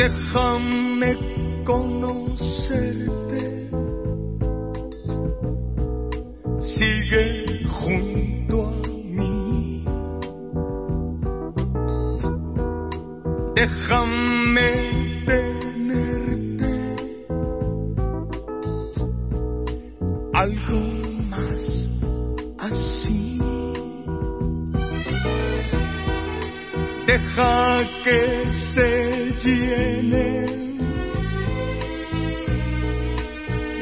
déjame conocerte. Sigue junto a mí. Déjame tenerte algo más así. Deja que se llenen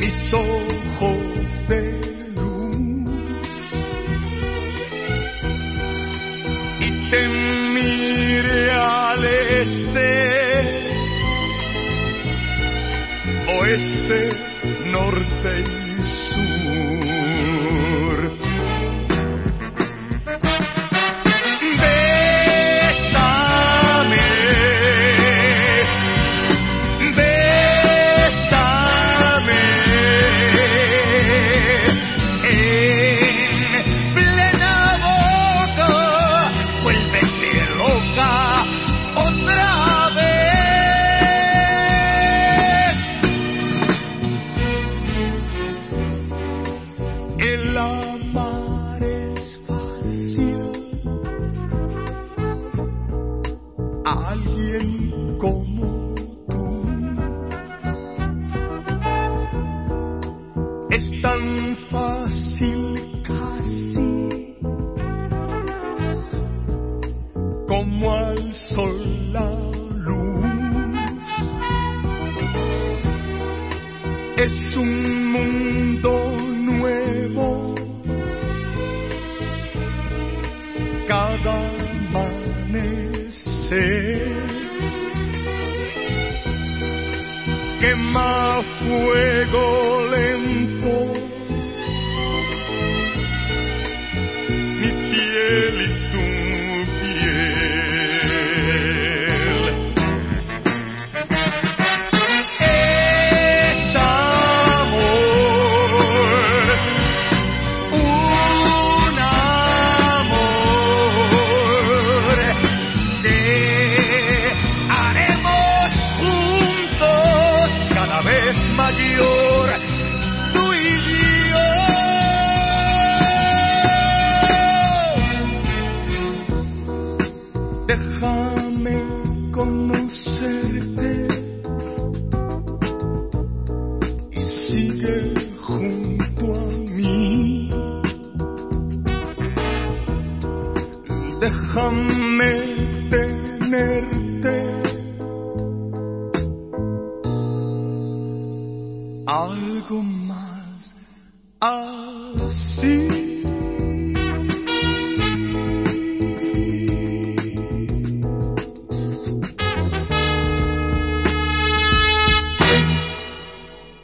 mis ojos de luz. Y te mire al este, oeste, norte y sur. Alguien como tú. Es tan fácil casi como al sol la luz. Es un mundo cada Quema fuego es mayor, tú y yo. Déjame conocerte y sigue junto a mí. Déjame tenerte algo más así.